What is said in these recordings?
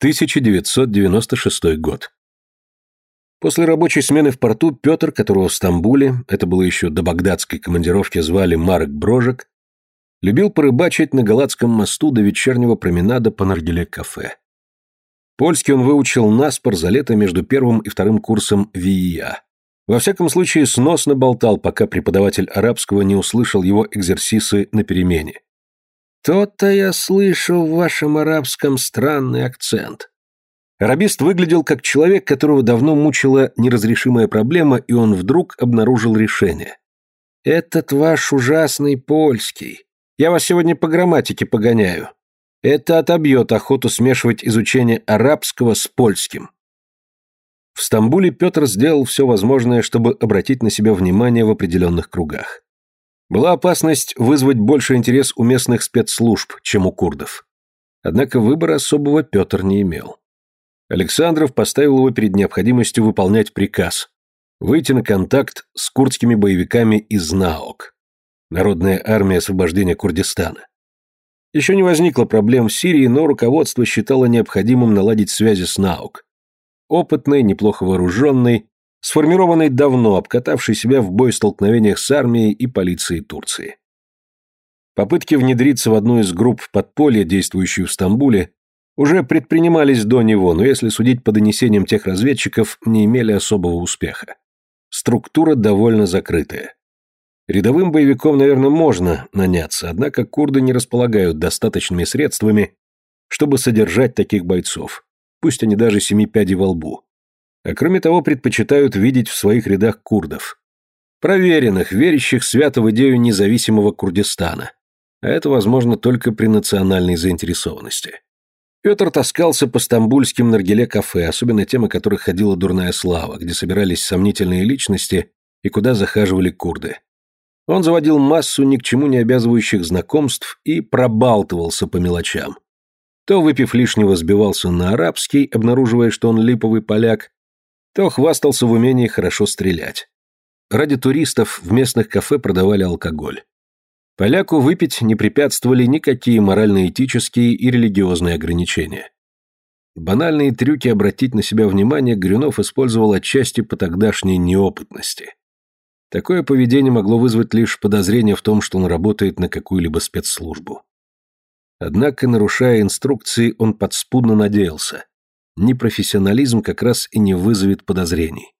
1996 год. После рабочей смены в порту Петр, которого в Стамбуле, это было еще до багдадской командировки, звали Марк Брожек, любил порыбачить на Галатском мосту до вечернего променада по Наргиле-кафе. Польский он выучил наспор за лето между первым и вторым курсом ВИИА. Во всяком случае, сносно болтал, пока преподаватель арабского не услышал его экзерсисы на перемене. «То-то я слышу в вашем арабском странный акцент». Арабист выглядел как человек, которого давно мучила неразрешимая проблема, и он вдруг обнаружил решение. «Этот ваш ужасный польский. Я вас сегодня по грамматике погоняю. Это отобьет охоту смешивать изучение арабского с польским». В Стамбуле Петр сделал все возможное, чтобы обратить на себя внимание в определенных кругах. Была опасность вызвать больше интерес у местных спецслужб, чем у курдов. Однако выбора особого Петр не имел. Александров поставил его перед необходимостью выполнять приказ выйти на контакт с курдскими боевиками из НАОК, Народная армия освобождения Курдистана. Еще не возникло проблем в Сирии, но руководство считало необходимым наладить связи с НАОК. Опытный, неплохо вооруженный, сформированный давно, обкатавший себя в бой столкновениях с армией и полицией Турции. Попытки внедриться в одну из групп подполья, действующую в Стамбуле, уже предпринимались до него, но если судить по донесениям тех разведчиков, не имели особого успеха. Структура довольно закрытая. Рядовым боевиком, наверное, можно наняться, однако курды не располагают достаточными средствами, чтобы содержать таких бойцов, пусть они даже семи пядей во лбу, а кроме того предпочитают видеть в своих рядах курдов. Проверенных, верящих свято в идею независимого Курдистана. А это возможно только при национальной заинтересованности. Петр таскался по стамбульским наргиле-кафе, особенно тем, о которых ходила дурная слава, где собирались сомнительные личности и куда захаживали курды. Он заводил массу ни к чему не обязывающих знакомств и пробалтывался по мелочам. То, выпив лишнего, сбивался на арабский, обнаруживая, что он липовый поляк, то хвастался в умении хорошо стрелять. Ради туристов в местных кафе продавали алкоголь. Поляку выпить не препятствовали никакие морально-этические и религиозные ограничения. Банальные трюки обратить на себя внимание Грюнов использовал отчасти по тогдашней неопытности. Такое поведение могло вызвать лишь подозрение в том, что он работает на какую-либо спецслужбу. Однако, нарушая инструкции, он подспудно надеялся, непрофессионализм как раз и не вызовет подозрений.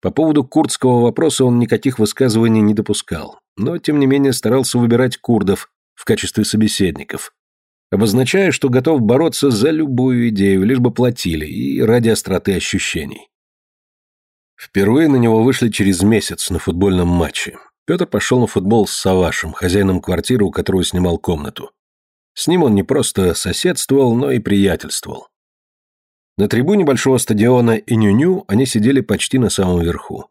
По поводу курдского вопроса он никаких высказываний не допускал, но тем не менее старался выбирать курдов в качестве собеседников, обозначая, что готов бороться за любую идею, лишь бы платили, и ради остроты ощущений. Впервые на него вышли через месяц на футбольном матче. Петр пошел на футбол с Савашем, хозяином квартиры, у которой снимал комнату. С ним он не просто соседствовал, но и приятельствовал. На трибуне большого стадиона Инюню они сидели почти на самом верху.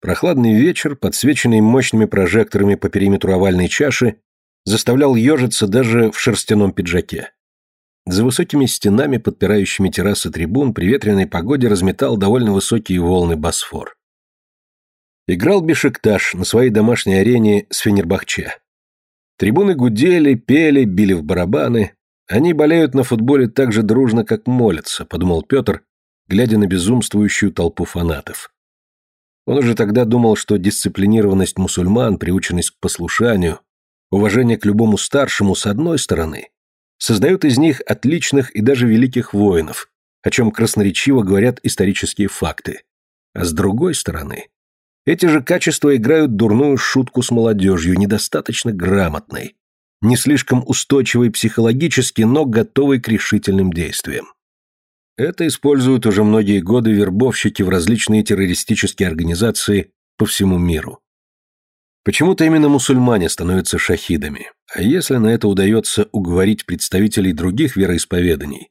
Прохладный вечер, подсвеченный мощными прожекторами по периметру овальной чаши, заставлял ежиться даже в шерстяном пиджаке. За высокими стенами, подпирающими террасы трибун, при ветреной погоде разметал довольно высокие волны Босфор. Играл Бешикташ на своей домашней арене с Фенербахче. Трибуны гудели, пели, били в барабаны, они болеют на футболе так же дружно, как молятся, подумал Петр, глядя на безумствующую толпу фанатов. Он уже тогда думал, что дисциплинированность мусульман, приученность к послушанию, уважение к любому старшему с одной стороны, создают из них отличных и даже великих воинов, о чем красноречиво говорят исторические факты. А с другой стороны, эти же качества играют дурную шутку с молодежью, недостаточно грамотной, не слишком устойчивый психологически, но готовый к решительным действиям. Это используют уже многие годы вербовщики в различные террористические организации по всему миру. Почему-то именно мусульмане становятся шахидами, а если на это удается уговорить представителей других вероисповеданий,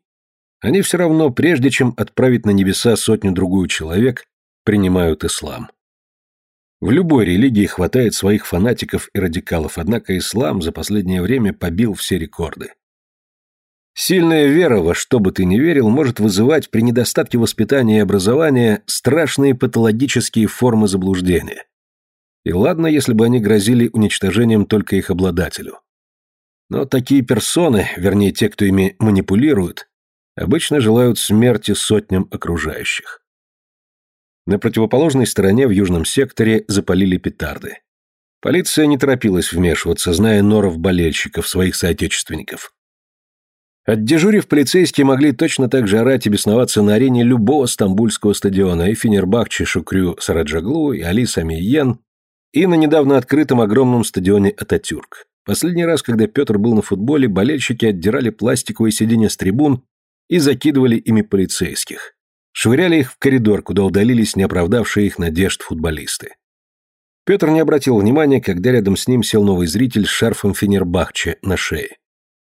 они все равно, прежде чем отправить на небеса сотню-другую человек, принимают ислам. В любой религии хватает своих фанатиков и радикалов, однако ислам за последнее время побил все рекорды. Сильная вера во что бы ты ни верил может вызывать при недостатке воспитания и образования страшные патологические формы заблуждения. И ладно, если бы они грозили уничтожением только их обладателю. Но такие персоны, вернее те, кто ими манипулирует, обычно желают смерти сотням окружающих. На противоположной стороне в южном секторе запалили петарды. Полиция не торопилась вмешиваться, зная норов болельщиков, своих соотечественников. От дежурив полицейские могли точно так же орать и бесноваться на арене любого стамбульского стадиона и Фенербахче, Шукрю, Сараджаглу, и Али Самиен, и на недавно открытом огромном стадионе Ататюрк. Последний раз, когда Петр был на футболе, болельщики отдирали пластиковые сиденья с трибун и закидывали ими полицейских швыряли их в коридор, куда удалились неоправдавшие их надежд футболисты. Петр не обратил внимания, когда рядом с ним сел новый зритель с шарфом Фенербахче на шее.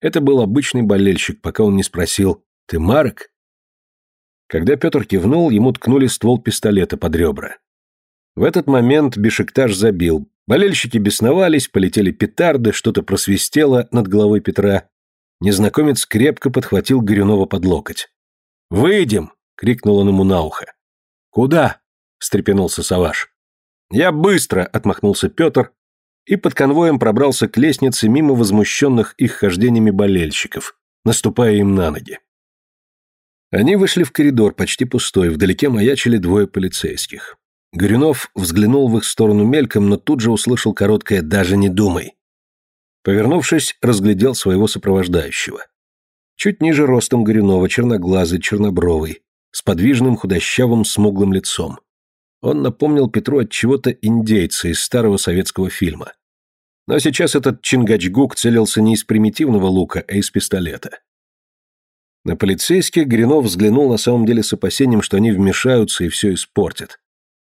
Это был обычный болельщик, пока он не спросил «Ты Марк?». Когда Петр кивнул, ему ткнули ствол пистолета под ребра. В этот момент Бешикташ забил. Болельщики бесновались, полетели петарды, что-то просвистело над головой Петра. Незнакомец крепко подхватил Горюнова под локоть. «Выйдем!» — крикнул он ему на ухо. «Куда?» — встрепенулся Саваш. «Я быстро!» — отмахнулся Петр и под конвоем пробрался к лестнице мимо возмущенных их хождениями болельщиков, наступая им на ноги. Они вышли в коридор, почти пустой, вдалеке маячили двое полицейских. Горюнов взглянул в их сторону мельком, но тут же услышал короткое «даже не думай». Повернувшись, разглядел своего сопровождающего. Чуть ниже ростом Горюнова, черноглазый, чернобровый, с подвижным худощавым смуглым лицом. Он напомнил Петру от чего-то индейца из старого советского фильма. Но сейчас этот Чингачгук целился не из примитивного лука, а из пистолета. На полицейских Гринов взглянул на самом деле с опасением, что они вмешаются и все испортят.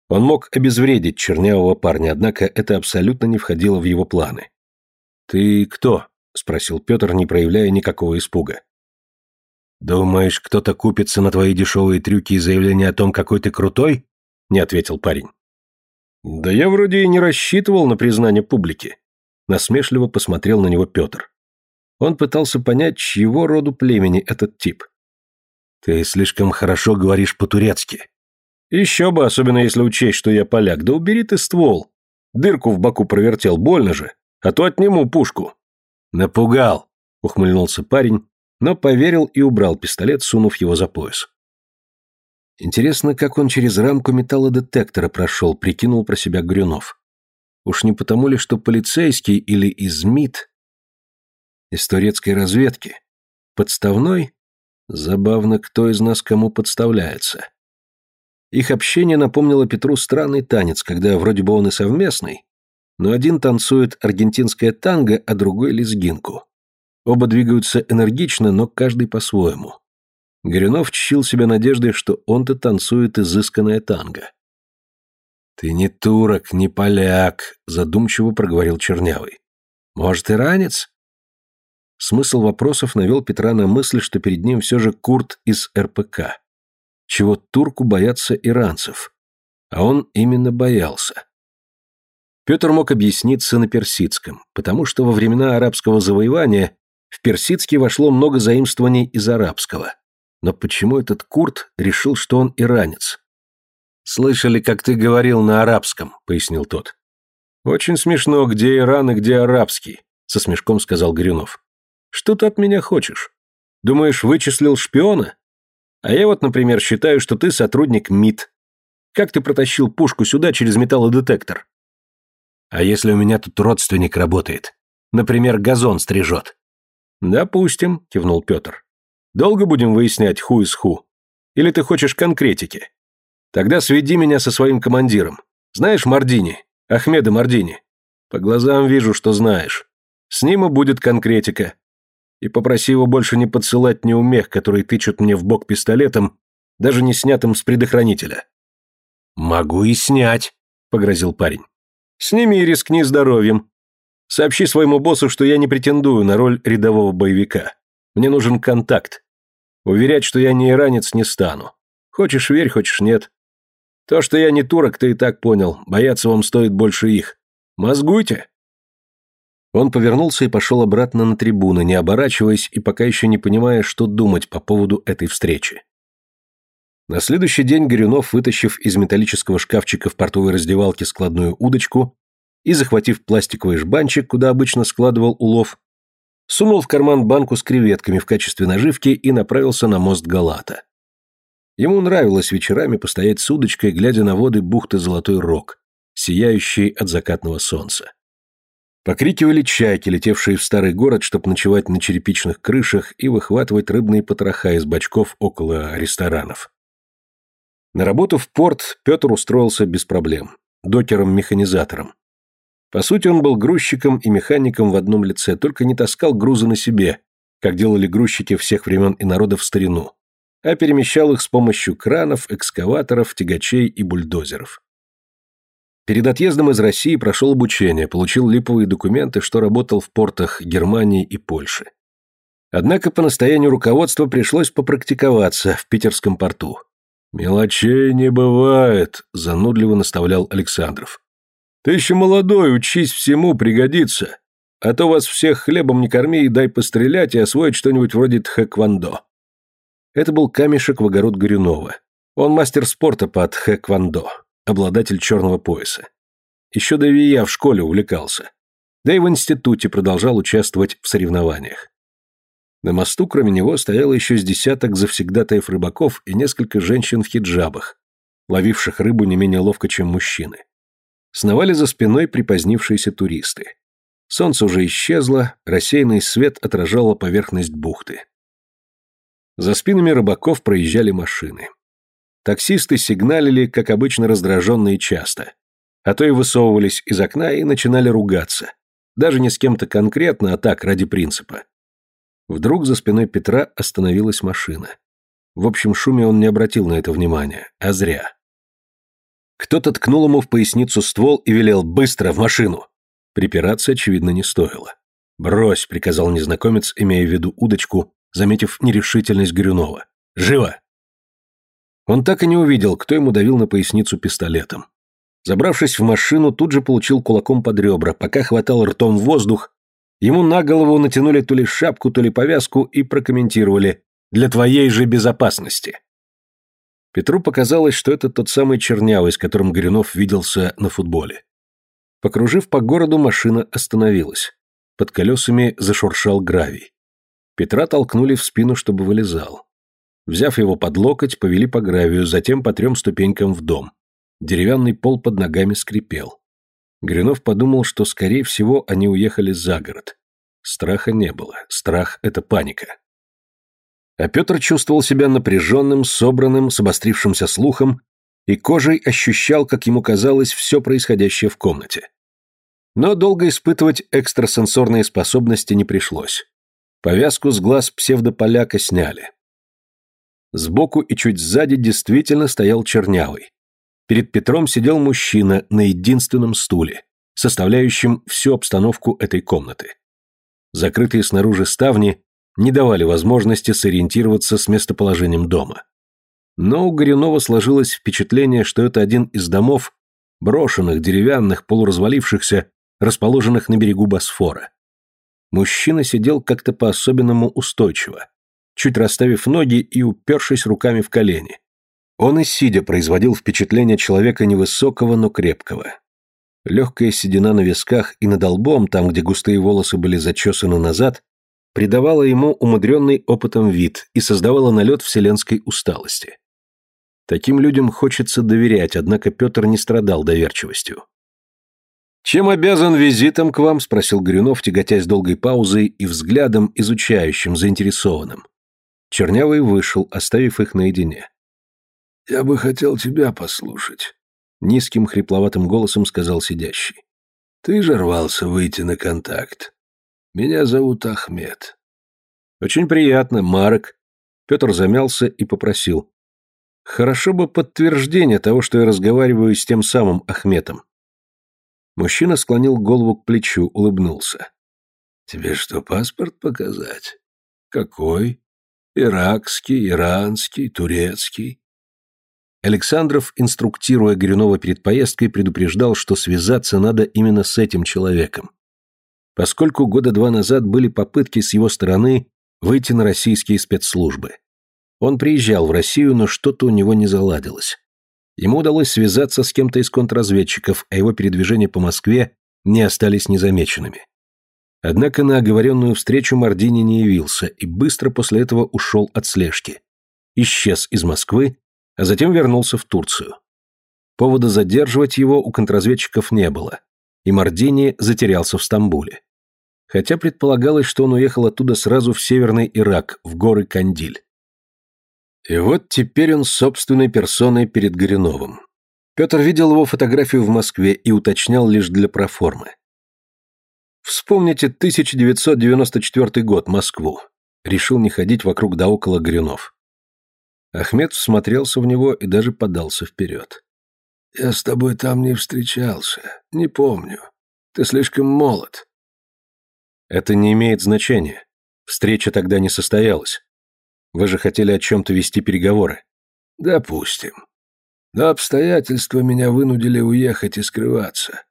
Он мог обезвредить чернявого парня, однако это абсолютно не входило в его планы. «Ты кто?» – спросил Петр, не проявляя никакого испуга. «Думаешь, кто-то купится на твои дешевые трюки и заявление о том, какой ты крутой?» — не ответил парень. «Да я вроде и не рассчитывал на признание публики», — насмешливо посмотрел на него Петр. Он пытался понять, чьего роду племени этот тип. «Ты слишком хорошо говоришь по-турецки». «Еще бы, особенно если учесть, что я поляк. Да убери ты ствол. Дырку в боку провертел, больно же. А то отниму пушку». «Напугал», — ухмыльнулся парень но поверил и убрал пистолет, сунув его за пояс. Интересно, как он через рамку металлодетектора прошел, прикинул про себя Грюнов. Уж не потому ли, что полицейский или из МИД, из турецкой разведки, подставной? Забавно, кто из нас кому подставляется. Их общение напомнило Петру странный танец, когда вроде бы он и совместный, но один танцует аргентинское танго, а другой лезгинку. Оба двигаются энергично, но каждый по-своему. Горюнов чщил себя надеждой, что он-то танцует изысканное танго. «Ты не турок, не поляк», — задумчиво проговорил Чернявый. «Может, и ранец?» Смысл вопросов навел Петра на мысль, что перед ним все же Курт из РПК. Чего турку боятся иранцев. А он именно боялся. Петр мог объясниться на персидском, потому что во времена арабского завоевания в персидский вошло много заимствований из арабского. Но почему этот Курт решил, что он иранец? «Слышали, как ты говорил на арабском», — пояснил тот. «Очень смешно, где Иран и где арабский», — со смешком сказал Горюнов. «Что ты от меня хочешь? Думаешь, вычислил шпиона? А я вот, например, считаю, что ты сотрудник МИД. Как ты протащил пушку сюда через металлодетектор?» «А если у меня тут родственник работает? Например, газон стрижет?» «Допустим», — кивнул Петр. «Долго будем выяснять, ху из ху? Или ты хочешь конкретики? Тогда сведи меня со своим командиром. Знаешь Мардини? Ахмеда Мардини? По глазам вижу, что знаешь. С ним и будет конкретика. И попроси его больше не подсылать неумех, которые тычут мне в бок пистолетом, даже не снятым с предохранителя». «Могу и снять», — погрозил парень. «Сними и рискни здоровьем. Сообщи своему боссу, что я не претендую на роль рядового боевика. Мне нужен контакт. Уверять, что я не иранец, не стану. Хочешь верь, хочешь нет. То, что я не турок, ты и так понял. Бояться вам стоит больше их. Мозгуйте!» Он повернулся и пошел обратно на трибуны, не оборачиваясь и пока еще не понимая, что думать по поводу этой встречи. На следующий день Горюнов, вытащив из металлического шкафчика в портовой раздевалке складную удочку, и, захватив пластиковый жбанчик, куда обычно складывал улов, сунул в карман банку с креветками в качестве наживки и направился на мост Галата. Ему нравилось вечерами постоять с удочкой, глядя на воды бухты Золотой Рог, сияющие от закатного солнца. Покрикивали чайки, летевшие в старый город, чтобы ночевать на черепичных крышах и выхватывать рыбные потроха из бочков около ресторанов. На работу в порт Петр устроился без проблем, докером-механизатором. По сути, он был грузчиком и механиком в одном лице, только не таскал грузы на себе, как делали грузчики всех времен и народов в старину, а перемещал их с помощью кранов, экскаваторов, тягачей и бульдозеров. Перед отъездом из России прошел обучение, получил липовые документы, что работал в портах Германии и Польши. Однако по настоянию руководства пришлось попрактиковаться в питерском порту. «Мелочей не бывает», – занудливо наставлял Александров. Ты еще молодой, учись всему, пригодится. А то вас всех хлебом не корми и дай пострелять и освоить что-нибудь вроде тхэквондо». Это был камешек в огород Горюнова. Он мастер спорта по тхэквондо, обладатель черного пояса. Еще до ВИЯ в школе увлекался. Да и в институте продолжал участвовать в соревнованиях. На мосту, кроме него, стояло еще с десяток завсегдатаев рыбаков и несколько женщин в хиджабах, ловивших рыбу не менее ловко, чем мужчины сновали за спиной припозднившиеся туристы. Солнце уже исчезло, рассеянный свет отражало поверхность бухты. За спинами рыбаков проезжали машины. Таксисты сигналили, как обычно, раздраженно и часто. А то и высовывались из окна и начинали ругаться. Даже не с кем-то конкретно, а так, ради принципа. Вдруг за спиной Петра остановилась машина. В общем шуме он не обратил на это внимания, а зря. Кто-то ткнул ему в поясницу ствол и велел «быстро, в машину!». Припираться, очевидно, не стоило. «Брось», — приказал незнакомец, имея в виду удочку, заметив нерешительность Горюнова. «Живо!» Он так и не увидел, кто ему давил на поясницу пистолетом. Забравшись в машину, тут же получил кулаком под ребра, пока хватал ртом воздух, ему на голову натянули то ли шапку, то ли повязку и прокомментировали «для твоей же безопасности». Петру показалось, что это тот самый чернявый, с которым Гринов виделся на футболе. Покружив по городу, машина остановилась. Под колесами зашуршал гравий. Петра толкнули в спину, чтобы вылезал. Взяв его под локоть, повели по гравию, затем по трем ступенькам в дом. Деревянный пол под ногами скрипел. Гринов подумал, что, скорее всего, они уехали за город. Страха не было. Страх — это паника. А Петр чувствовал себя напряженным, собранным, с обострившимся слухом, и кожей ощущал, как ему казалось, все происходящее в комнате. Но долго испытывать экстрасенсорные способности не пришлось. Повязку с глаз псевдополяка сняли. Сбоку и чуть сзади действительно стоял чернявый. Перед Петром сидел мужчина на единственном стуле, составляющем всю обстановку этой комнаты. Закрытые снаружи ставни не давали возможности сориентироваться с местоположением дома. Но у Горюнова сложилось впечатление, что это один из домов, брошенных, деревянных, полуразвалившихся, расположенных на берегу Босфора. Мужчина сидел как-то по-особенному устойчиво, чуть расставив ноги и упершись руками в колени. Он и сидя производил впечатление человека невысокого, но крепкого. Легкая седина на висках и над лбом, там, где густые волосы были зачесаны назад, придавала ему умудренный опытом вид и создавала налет вселенской усталости. Таким людям хочется доверять, однако Петр не страдал доверчивостью. «Чем обязан визитом к вам?» – спросил Горюнов, тяготясь долгой паузой и взглядом, изучающим, заинтересованным. Чернявый вышел, оставив их наедине. «Я бы хотел тебя послушать», — низким хрипловатым голосом сказал сидящий. «Ты же рвался выйти на контакт. Меня зовут Ахмед. Очень приятно, Марк. Петр замялся и попросил. Хорошо бы подтверждение того, что я разговариваю с тем самым Ахметом. Мужчина склонил голову к плечу, улыбнулся. Тебе что, паспорт показать? Какой? Иракский, иранский, турецкий. Александров, инструктируя Горюнова перед поездкой, предупреждал, что связаться надо именно с этим человеком поскольку года два назад были попытки с его стороны выйти на российские спецслужбы. Он приезжал в Россию, но что-то у него не заладилось. Ему удалось связаться с кем-то из контрразведчиков, а его передвижения по Москве не остались незамеченными. Однако на оговоренную встречу Мардини не явился и быстро после этого ушел от слежки. Исчез из Москвы, а затем вернулся в Турцию. Повода задерживать его у контрразведчиков не было, и Мардини затерялся в Стамбуле. Хотя предполагалось, что он уехал оттуда сразу в северный Ирак, в горы Кандиль. И вот теперь он собственной персоной перед Гориновым. Петр видел его фотографию в Москве и уточнял лишь для проформы. «Вспомните 1994 год, Москву». Решил не ходить вокруг да около Горюнов. Ахмед всмотрелся в него и даже подался вперед. Я с тобой там не встречался. Не помню. Ты слишком молод. Это не имеет значения. Встреча тогда не состоялась. Вы же хотели о чем-то вести переговоры. Допустим. Но обстоятельства меня вынудили уехать и скрываться.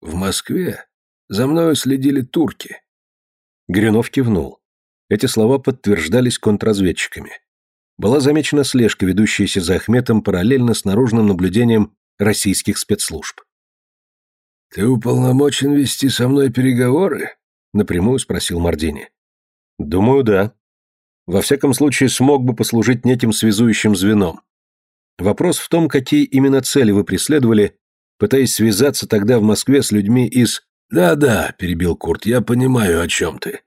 В Москве за мною следили турки. Гринов кивнул. Эти слова подтверждались контрразведчиками. Была замечена слежка, ведущаяся за Ахметом параллельно с наружным наблюдением российских спецслужб. «Ты уполномочен вести со мной переговоры?» — напрямую спросил Мардини. «Думаю, да. Во всяком случае, смог бы послужить неким связующим звеном. Вопрос в том, какие именно цели вы преследовали, пытаясь связаться тогда в Москве с людьми из...» «Да-да», — перебил Курт, — «я понимаю, о чем ты».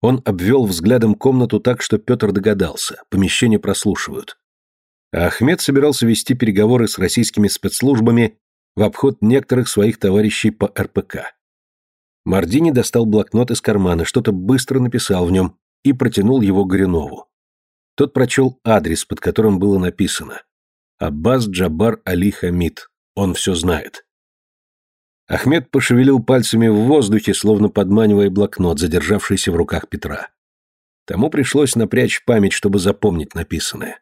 Он обвел взглядом комнату так, что Петр догадался. Помещение прослушивают а Ахмед собирался вести переговоры с российскими спецслужбами в обход некоторых своих товарищей по РПК. Мардини достал блокнот из кармана, что-то быстро написал в нем и протянул его Горенову. Тот прочел адрес, под которым было написано «Аббас Джабар Али Хамид. Он все знает». Ахмед пошевелил пальцами в воздухе, словно подманивая блокнот, задержавшийся в руках Петра. Тому пришлось напрячь память, чтобы запомнить написанное.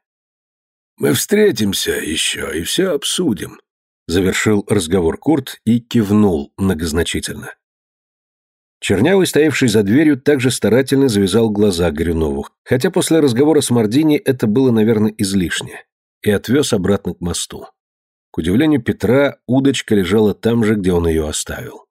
«Мы встретимся еще и все обсудим», — завершил разговор Курт и кивнул многозначительно. Чернявый, стоявший за дверью, также старательно завязал глаза Горюнову, хотя после разговора с Мардини это было, наверное, излишне, и отвез обратно к мосту. К удивлению Петра, удочка лежала там же, где он ее оставил.